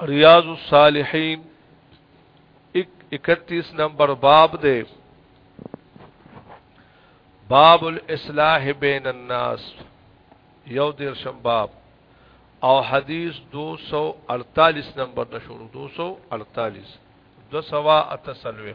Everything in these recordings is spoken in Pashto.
ریاض الصالحین 31 نمبر باب دے باب الاصلاح بین الناس یو دیر شم باب او حدیث 248 نمبر نشورو 248 دو سوا اتسلوه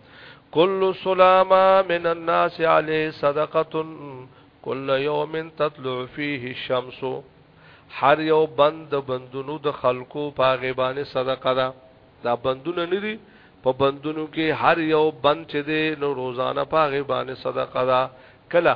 کل سلامه من الناس علی صدقه کل یوم تطلع فيه الشمس هر یو بند بندونو د خلکو پاغه باندې صدقه ده دا بندونه نه دي په بندونو کې هر یو بند چې دی نو روزانه پاغه باندې صدقه ده کله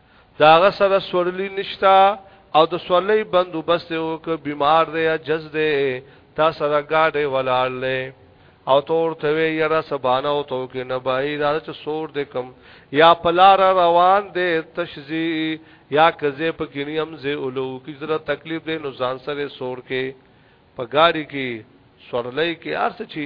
داغه سره سورلی نشتا او د سورلی بندوبست او که بیمار دی یا جز دی تا سره گاډه ولاړلې او تور ته وی یرا سبانه او تو کې نه بای دا چې سور دې کم یا پلار روان دې تشزی یا کزه په کینیم زه اولو کی زړه تکلیف دې نو ځان سره سور کې په گاډي کې سورلې کې ارڅ چی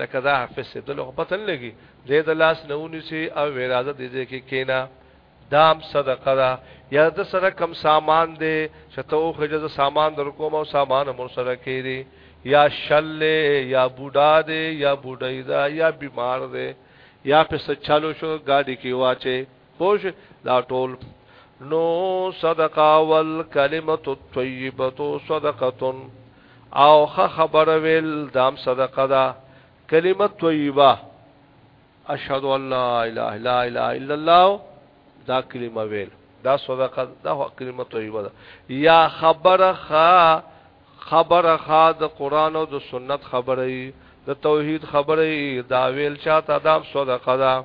لکه دا حافظ صاحب دلو پته نه لګي دې د لاس نه ونیسي او اراده دې دې کې کینا دام صدقه دا یا د سره کم سامان دې شته او خجز سامان در کوم او سامان مر سره کېری یا شل یا بوډا دې یا بوډای دا یا بیمار دې یا په سچالو شو گاډي کې واچي پوش دا ټول نو صدقه والکلمت الطیبه صدقه او خ خبر ویل دام صدقه دا کلمت طیبه اشهد ان لا اله لا اله الا الله دا کلمه ویل دا صدقه دا کلمه طیبه ده یا خبره خا خبره خا د قران او د سنت خبره د توحید خبره دا ویل چاته دا صدقه ده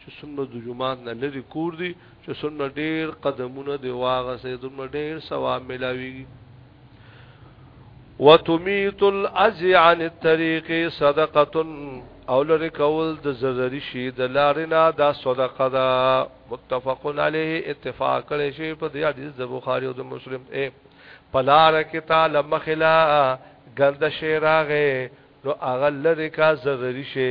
چې څومره د جمعات نه لري کور دي چې څومره ډېر قدمونه دی واغه سي دومره ډېر ثواب ملاويږي وتميت الازي عن الطريق صدقه او لري کول د زرري شي د لارنا دا صدقه ده متفق عليه اتفاق کړي شي په دې حدیث د بخاري او د مسلم اے پلار کې تعالی مخلا غند شي راغې نو اغل لري کا زرري شي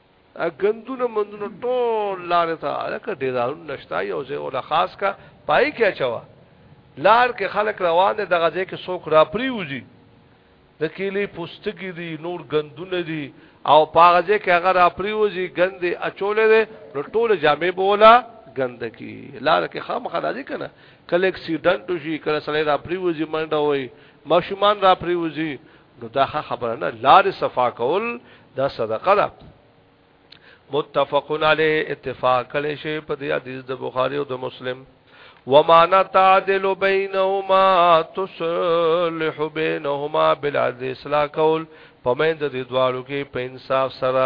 غندونه مندونه ټول لار ته الکه ډیرارو نشتا یو ځای ولا خاص کا پای کې اچوا لار کې خلک روان دي دغه ځای کې څوک را پریوزي د کیلې پوستګي دي نور غندونه دي او پاغه ځای کې هغه را پریوزي غندې اچولې ده نو ټول جامع بولا غندکی لار کې خامخا راځي کنه کله اکسیډنټ شي کله سړی را پریوزي منډه وای ماشومان را پریوزي نو دا خبره نه لار صفا کول دا صدقه ده متفقن علی اتفاق کله شی په دې حدیث د بخاری او د مسلم ومانا تعدل بینهما تصلح بینهما بالعدل اصلاح کول پمند د دوالو کې په انصاف سره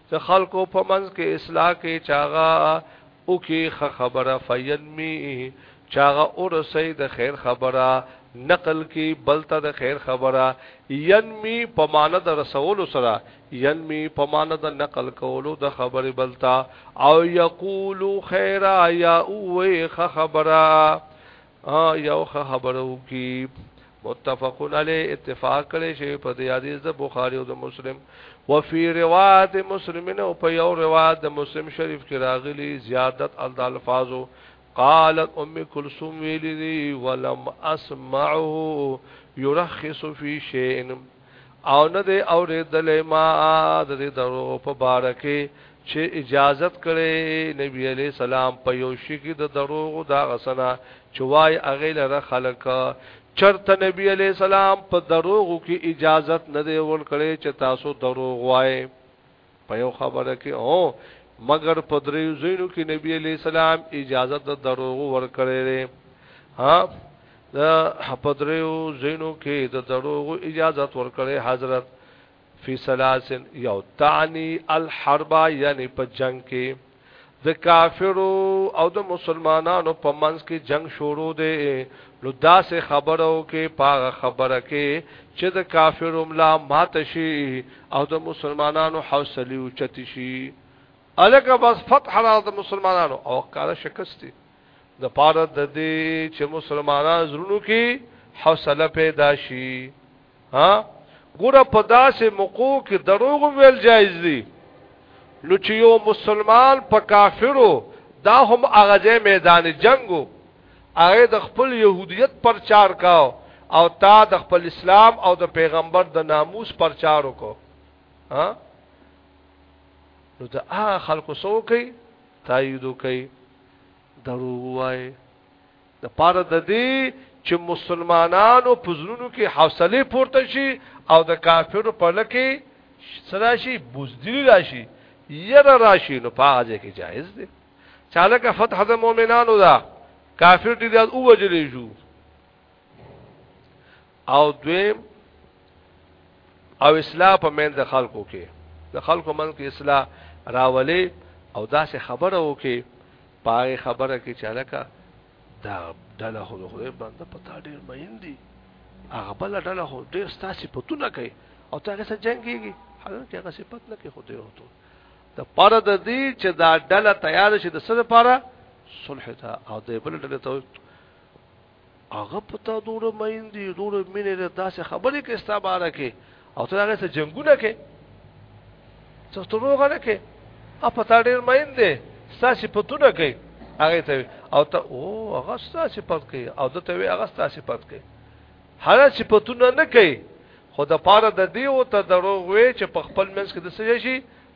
د خلکو په منځ کې اصلاح کې چاغه او کې خ خبره فینمی چاغه اور سي د خیر خبره نقل کی بلته د خیر خبره ینمی په معنی د رسول سره ینمی په معنی د نقل کولو د خبره بلتا او یقول خیرا یا اوه خبره ها یو ښه خبره وکي متفقون علی اتفاق کړي شی په دی حدیث د بخاری او د مسلم وفي روایت مسلمین او په یو روایت د مسلم شریف کې راغلی زیادت ال الفاظو قالت ام کلثوم ویلی ولم اسمعه يرخص في شيء او نه دی اوریدلې ما د دې درو په باره کې چې اجازت کړي نبی علی سلام په یو شي کې د دروغ دا غسنا چوای اغه لره خلک چرته نبی علی سلام په دروغ کې اجازت نه دی ورکړي چې تاسو دروغ وایي په یو خبره کې هو مگر په دریو زینو کې نبی علی السلام اجازه د دروغ ورکړې ده ها د په دریو زینو کې د دروغ اجازه ورکړې حضرت فی سلاسن یو تعنی الحرب یعنی په جنگ کې د کافرو او د مسلمانانو په منځ کې جنگ شروع دی نو داسې خبرو کې پاغه خبره کې چې د کافرو ملا مات شي او د مسلمانانو حوصله اوچت شي الکه بس فتح را د مسلمانانو او کار شکستی د پاره د دې چې مسلمانانو زړونو کې حوصله پیدا شي ها ګوره په داسې موقو کې دروغ ویل جایز دي نو چې یو مسلمان په کافرو دا هم هغه میدان جنگو هغه د خپل يهودیت پرچار کاو او تا د خپل اسلام او د پیغمبر د ناموس پرچار وکاو ها نو دا خلکو سو کوي تایید کوي درو وای د پاره د دې چې مسلمانانو په زړونو کې حوصله پورته شي او د کافرو په لکه سره شي بوزدلی راشي یره راشي نو په هغه کې جایز دی چاله کا فتح د مؤمنانو دا کافر دي د اوجلې شو او دویم او اصلاح په منځ خلکو کې د خلکو منځ کې اصلاح راولې او داسې خبره وکي پاره خبره کې چالکا دا دله خو خدای باندې پتا ډیر مهین دي هغه بل ډله خو ډیر ستاسو پتونه کوي او تاګه سره جنگيږي حالانکه هغه صفت نه کې خو دی وته د پر د دې چې دا ډله تیار شي د سره لپاره صلح ته او د بل ډله ته هغه پتا دوره مین دی دوره مینه ده داسې خبرې کې ستا باره کې او تر هغه سره جنگونه کې څه تروغه نه کې ا پتا ډیر مین دی ستا صفاتونه کوي هغه ته او ته او هغه ستا صفات کوي او ته وی هغه ستا صفات کوي هر صفاتونه نه کوي خو د پاره د دی او ته دروغ وی چې په خپل منځ کې د سې شي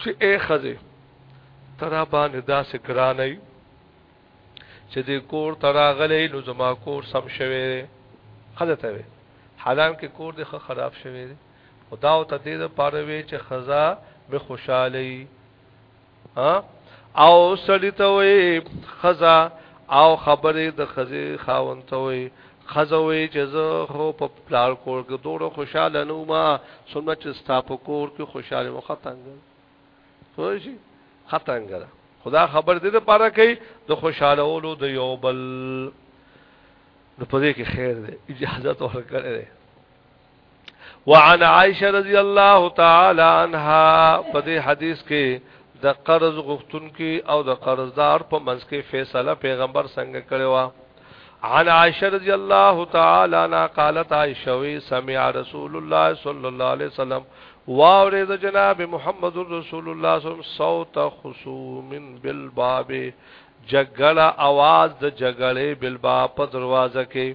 چې اے خزه ترا باندې داسې ګران ای چې دې کور ترا غلې نو زما کور سم شوي خزه ته وي حالان کې کور دې خراب شوي خدا او ته دې د پاره وي چې خزا به خوشاله او سړی ته وي خزا او خبرې د خزي خاون ته وي خزوي چې زه خو په پلار کور کې دوره خوشاله نو ما سمه چې ستا په کور کې خوشاله مو ختنګ خو شي ختنګ خدا خبر دې لپاره کوي د خوشاله اولو د یو بل نو په دې کې خیر دی اجازه ورکړي وعن عائشه رضی الله تعالی عنها په دې حدیث کې د قرض غختونکو او د قرضدار په منځ کې فیصله پیغمبر څنګه کړو عن عائشه رضی الله تعالی عنها قالت عائشه وی سمع رسول الله صلی الله علیه وسلم واورید جناب محمد رسول الله صلی الله علیه وسلم صوت خصوم بالباب جګړه आवाज د جګړې بالباب په دروازه کې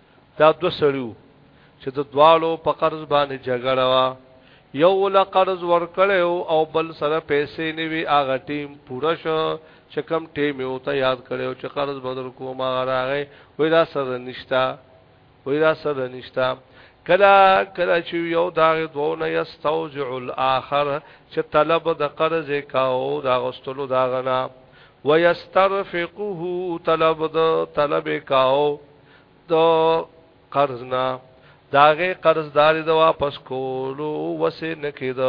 دا دو سړي وو چې د دوالو په قرض باندې جګړه وا یو ول قرض ورکړیو او بل سره پیسې نیوي هغه ټیم پوره شو چې کم ټیم یو ته یاد کړیو چې قرض بدل کوم هغه راغی وای دا سره نشتا وای دا سره نشتا کلا کلا چې یو دا دوونه یستوجع الاخر چې طلب د قرض کاو دا غستلو دا غنا ويسترفقه طلب د طلب کاو د قرض نه داغه قرضداري د واپس کولو وسه نه کید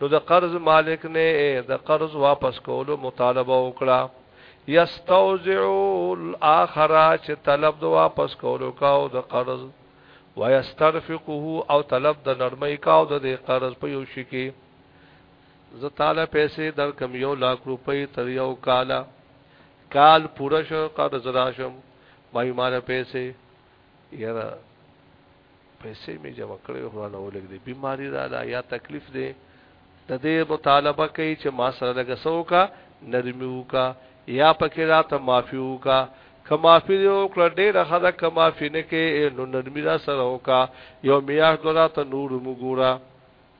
نو د قرض مالک نه د قرض واپس کولو مطالبه وکړه یستوزع الاخر چې طلب د واپس کولو کاو د قرض ويسترفقه او طلب د نرمۍ کاو د قرض په یو شي کې زه تعالی پیسې در کم یو لاک روپۍ تر یو کاله کال پوره شو قرض راشم ماوی مال پیسې یاره پیسې می جمع کړې خو نه ولګ دي بیماری را لا یا تکلیف دی د دې مطالبه کوي چې ما سره لګسو کا نرمي وکا یا پکې را ته معافي وکا کما فی دی او کړه ډیره خدا کما فی نه کې نو نرمي را سره وکا یو میاش دورا ته نور مګورا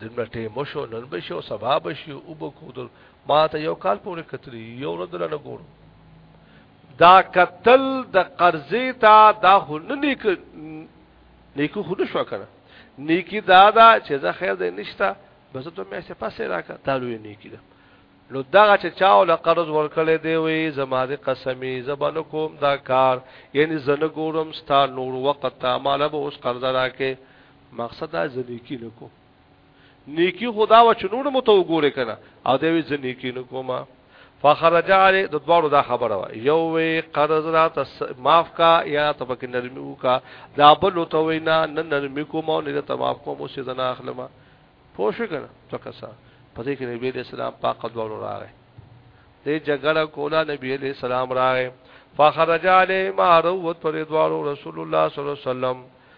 دمره ټیم شو نن به شو سبا به شو او به کو در ما ته یو کال پورې کتلی یو ورځ دل نه ګورم دا قتل د قرضې تا دا هونه نیک نیکو خود شو کنه نیکی دا دا چې زه خیر دې نشتا بس ته مې څه پاسه راکا دا لوی نیکی ده نو دا چې چا ول قرض ورکړې دی وي زما دې قسمي زبانو کوم دا کار یعنی زنه ګورم ستا نور وخت تا مال به اوس قرض راکې مقصد دا ځنیکی نه کوم نیکی خدا و چې نور مو ته وګوره کنه او دا وی ځنیکی نه کوم فخرج علی د دوړو دا خبره وا یو وی قرض را تس معاف کا یا تبک نرمیو کا دا بل تو وینا نه نرمی کوم او نه ته معاف کوم اوس زنا اخلم پوه شو کنه تو کسا پدې کې نبی علیہ السلام پاک دوړو راغی دې جګړه کوله نبی علیہ السلام راغی فخرج علی ما روت پر دوړو رسول الله صلی الله علیه وسلم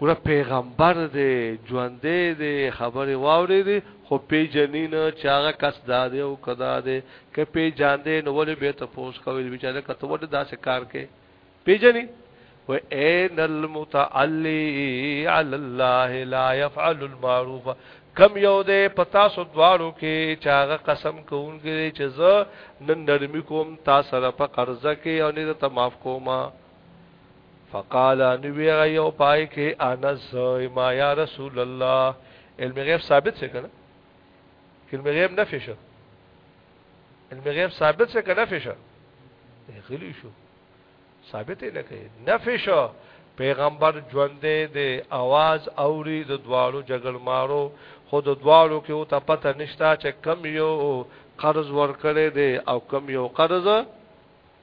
ګوره پیغمبر دی ژوندی دی خبرې واورېدې خو پیژني نه چې هغه کس دا دی او که دا دی که پیژاندې نو ولې بیا تپوس کوې چې بېچاره که ته ولې داسې کار کوې پیژني و عین المتعلی علی الله لا يفعل المعروف کم یو دی پتا سو دوارو کې چې هغه قسم کوونکی چې زه نن نرمي کوم تا سره په قرضه کې او نه ته معاف کومه فقال نو وی یو پای کې انس ما یا رسول الله علم غیب ثابت څه کنه علم غیب نفي شو علم غیب ثابت څه کنه نفي شو غلی شو ثابت نه کوي نفي شو پیغمبر ژوندې دی आवाज اوري د دوالو جګل مارو خود دوالو کې او ته پته نشتا چې کم یو قرض ورکړي دی او کم یو قرض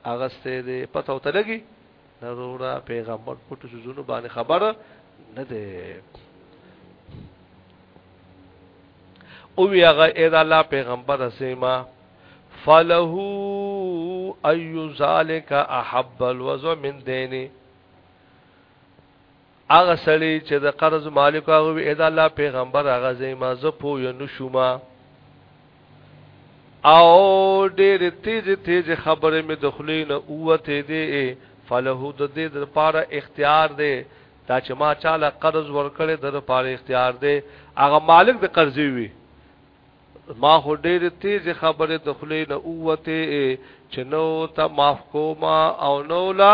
اغسته دې پته وته لګي نرورا پیغمبر پټو سوزونو باندې خبر نه دی او وی هغه اې دا الله پیغمبر سیما فله ايو ذالک احب الوزو من دینه هغه سړی چې د قرض مالک هغه وی اې د الله پیغمبر هغه زېما زه پو یو نشوما او ډېر تیز تیز خبره مې دخلې نه اوته دې فله د دې د پاره اختیار دی دا چې ما چاله قرض ورکړې د لپاره اختیار دی هغه مالک د قرضې وی ما هو ډېر تیز خبره دخلې نه اوته چې نو ته معاف کوما او نو لا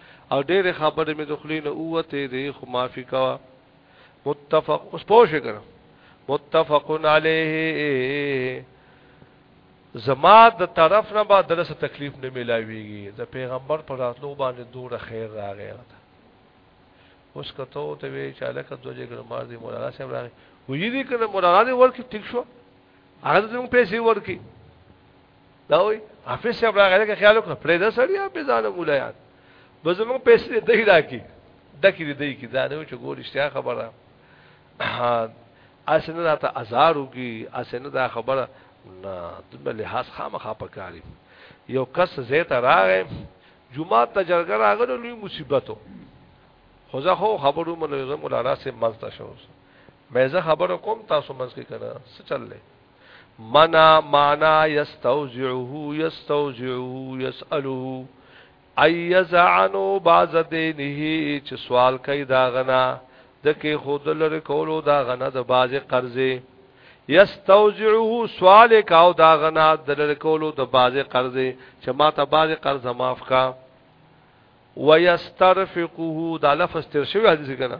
او ډېرې خبرې مې د خولې نه ووتې دي خو معافي کوه متفق اوس پوه شئ کنه متفق علیه زما د طرف نه به درسه تکلیف نه ملاويږي د پیغمبر پر راتلو باندې دوره خیر راغی اوس کته ته وی چې الکه دوجه ګرمار دی مولانا صاحب راغی وې دې کنه مولانا دې ورکې ټیک شو هغه زموږ پیسې ورکې دا وای حافظ صاحب راغله کې خیال وکړه پرې دا سړیا په ځان مولایان به زموږ پیسې دې راکی دکې دې کې دا نه چې ګور اشتیا خبره اسنه دا ته ازار وکي اسنه دا خبره نه دغه لحاظ خامخا پکاري یو کس زیت راغې جمعه ته جرګه راغله لوی مصیبتو خو زه خو خبرو مله زموږ لاله سه ملته شو مې زه خبرو کوم تاسو منځ کې کنه څه چللې منا معنا یستوزعه یستوزعه یسأله ایزعنو باز دینه چې سوال کوي دا غنا د کې خود لر کولو دا غنا د باز قرضې یستوزعه سوال کاو دا غنا د لر کولو د باز قرضې چې ما ته باز قرض معاف کا ويسترفقه دا لفظ تر شوی حدیث کنه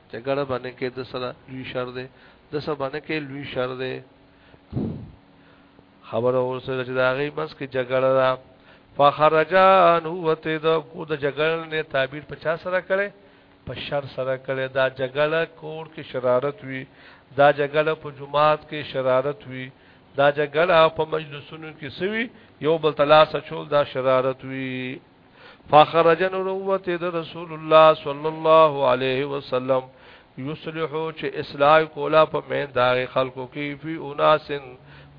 جګړه باندې کې د سره لوی شر دی د سره باندې کې لوی شر دی خبر اور سره چې دا غي بس کې جګړه را فخرجان هو ته د کو د جګړه نه تعبیر 50 سره کړي په شر سره کړي دا جګړه کور کې شرارت وی دا جګړه په جماعت کې شرارت وی دا جګړه په مجلسونو کې سوي یو بل تلاش چول دا شرارت وی فخرج نوروت د رسول الله صلی الله علیه وسلم یصلحو چې اصلاح کولا په مین دا خلکو کې فی اناسن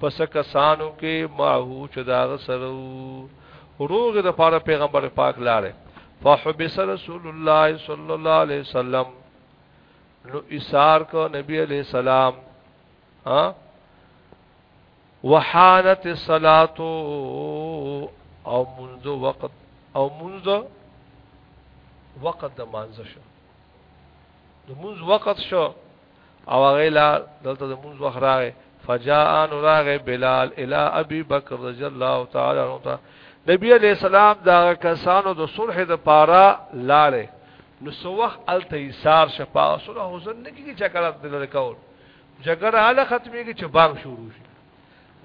پس کسانو کې ماهو چې دا سره روغ د پاره پیغمبر پاک لاله فحبس رسول الله صلی الله علیه وسلم نو ایثار کو نبی علیہ السلام ها وحانت الصلاه او منذ وقت او منذ وقت د مانزه شو د منذ وقت شو او غیلا دلته د منذ وخت راغی فجاء نراغ بلال الى ابي بکر رضی الله تعالی عنہ نبی علیہ السلام دا کسانو د صلح د پارا لاړې نو سوخ التیسار شفا صلح حسن نه کیږي چې کله دلته کول جګړه هله ختميږي چې بانګ شروع شي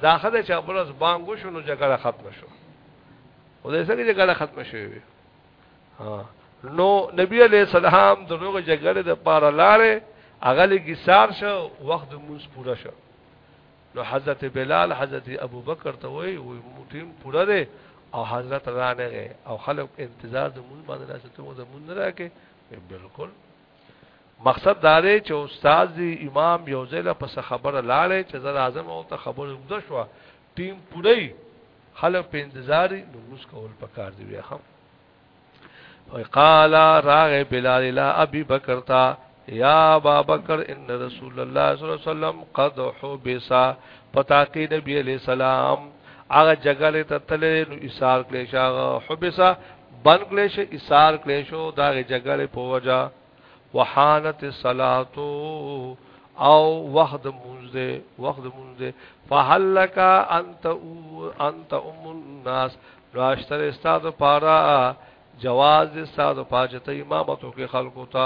دا خدای چې ابرز بانګ وشو نو جګړه ختم شو او دې څنګه جګړه ختم شوه ها نو نبی علیہ السلام دغه جګړه د پاره لاړې اغلی ګسار شو وخت موږ پورا شو نو حضرت بلال حضرت ابو بکر ته وای وای موټیم پورا دی او حضرت رانه او خلق انتظار د مون باندې راځي ته د مون راکې بالکل مقصد دا دی چې استاد دی امام یو ځای له پس خبره لاړې چې زه اعظم او ته خبره وګد شو ټیم پوری خلک په انتظار نو موږ کول پکار دی بیا هم وقال راغ بلال الى ابي بکر تا یا ابا بکر ان رسول الله صلی الله علیه وسلم قد حبسا پتا کې نبی علیہ السلام هغه جګړه ته تلل نو ایثار کړی شاغه حبسا بند کړی شو ایثار کړی شو دا غي جګړه په وجا وحانت الصلاه او وخت مونږ وخت مونږ فهلک انت انت ام الناس راشتر استاد پارا جواز استاد پاجته امامتو کې خلقو ته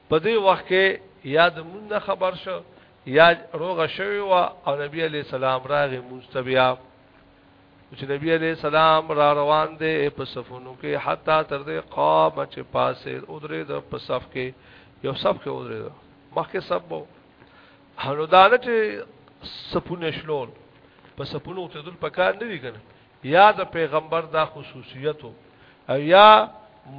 په دې وخت کې یا د مون نه خبر شو یا روغه شوی و او نبی علی السلام راغی مستبیا چې نبی علی السلام را روان دی په صفونو کې حتی تر دې قام چې پاسه او درې د په صف کې یو صف کې او درې مخکې صف وو هنو دانه چې سپونه شلول په سپونو ته دل پکار نه دی کنه یا د پیغمبر دا خصوصیت او یا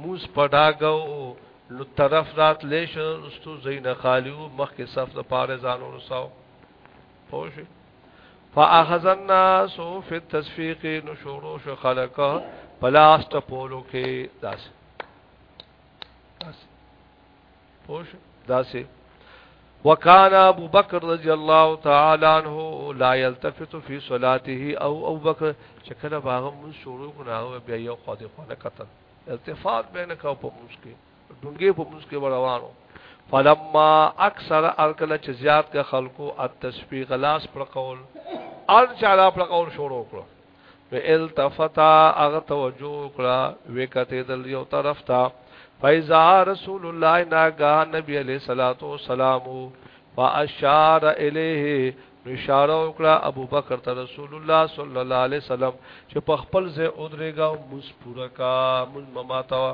موس پډاګو نو طرف رات لیش رستو زین خالیو مخکې صف د پاره ځانو رساو پوه فاخذ الناس فی التصفیق نشورو شو خلق پلاست پولو کې داس داس پوش داسې وکان ابو بکر رضی الله تعالی عنہ لا يلتفت في صلاته او ابو بکر چې کله باغ مون شروع کړه بیا یو خو دې خو نه قتل التفات بین کا په موس کې ډونګې په موس کې روانو فلما اکثر ارکل چې زیات کا خلقو التسبیح غلاس پر قول ار چاله پر قول شروع کړو فالتفتا اغه توجه کړه وکته دل یو طرف تا فیزا رسول الله ناګا نبی علیہ الصلات والسلام فاشار الیه اشاره وکړه ابو بکر ته رسول الله صلی الله علیه وسلم چې په خپل ځای اودريګا مس پورا کا مون مماتوا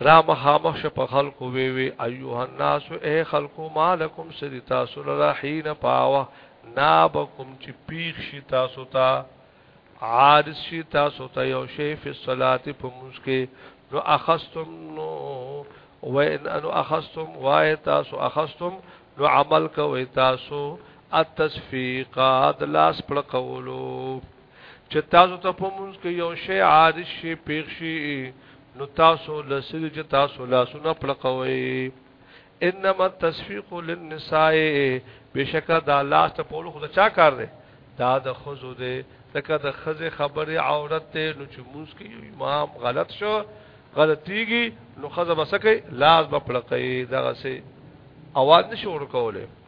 را مخامخ شو په خلکو وی وی ایوه الناس اے خلکو مالکم سری تاسو لرا حين پاوه نابکم چې پیخ شي تاسو ته عارض شي تاسو ته یو شی فی الصلات په مسکه نو اخستم نو و ان انو اخستم وای تاسو اخستم نو عمل کوي تاسو التسفیقات لاس پړقولو چې تاسو ته په مونږ کې یو شی عادي شي پیښ شي نو تاسو لسل چې تاسو لاسونه پړقوي انما التصفيق للنساء بشکا دا لاس ته پولو خو دا چا کار دی دا د خزو دی تکه د خزه خبره عورت ته نو چې موس کې یو امام غلط شو غلطيږي نو خزه بسکه لاس په پړقې دغه سي اواز نشور کوله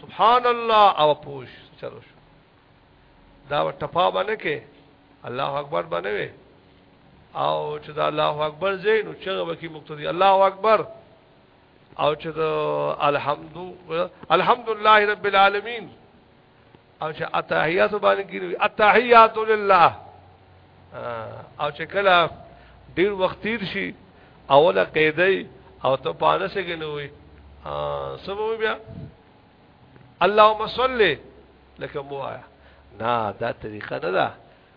سبحان الله او پوش چلو شو دا ټپا باندې کې الله اکبر باندې وي او چې دا الله اکبر زین او چې وکي مقتدی الله اکبر او چې دا الحمد الحمدلله رب العالمین او چې اتحیات باندې کینوي اتحیات لله او چې کله ډیر وخت تیر شي اوله قیدای او ته پانه سره کینوي سبو بیا اللهم صل لك موایا نه دا طریقه نه ده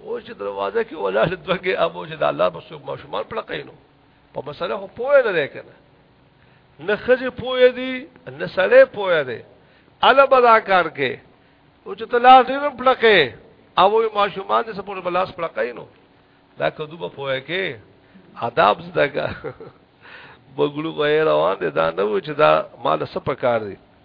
او چې دروازه کې ولاړ دوګه ابو چې د الله په څوک ماشومان پړقینو په مسله خو پوهه نه دی کنه نه خځه پوهه دی نه سړی پوهه دی الا بدا کار کې او چې تلاش دې پړقې او ماشومان دې سپور بلاس پړقینو دا کدو په پوهه کې آداب زده کا بغلو غیر روان دي دا نه و چې دا مال سپکار دي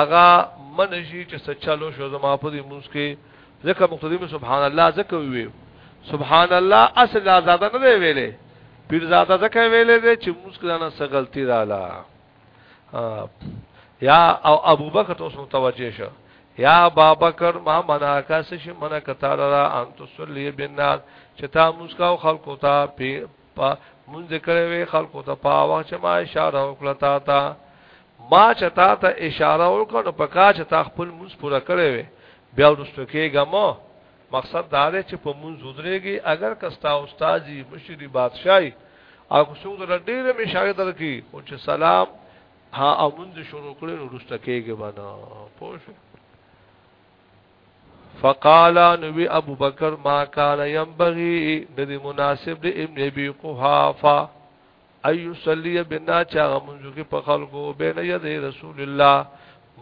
اغا منشي چې سچالو شو زما په دې موږ کې ځکه مقتدی سبحان الله ځکه وی سبحان الله اصل آزاد نه دی ویلې پیر زاده ځکه ویلې دی چې موږ کړه څه غلطی رااله یا او ابوبکر ته اوس متوجه شو یا بابکر ما منا کا سش منا کتا را ان تصلی بالناس چې تا موږ کا خلق تا په مونږ کړه وی خلق ته پاوه چې ما اشاره وکړه تا تا ما چې تا ته اشاره وکړه نو په کا چې تا خپل مونږ پوره کړی وي بیا ورستو کېږم مقصد دا دی چې په مونږ ودرېږي اگر کستا استادي مشری بادشاہي او څوک در ډېر می شاګرد درکې او چې سلام ها اموند شروع کړي نو رسته کېږي باندې پوه فقال نبی ابو بکر ما کان ينبغي د مناسب د ابن ابي قحافه ايو صلی بنا چا منځو کې په خلکو بین ید رسول الله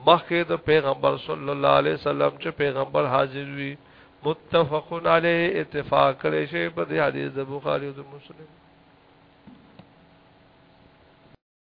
مخه د پیغمبر صلی الله علیه وسلم چې پیغمبر حاضر وي متفق علی اتفاق کړي شی په دې حدیث د بخاری او د مسلم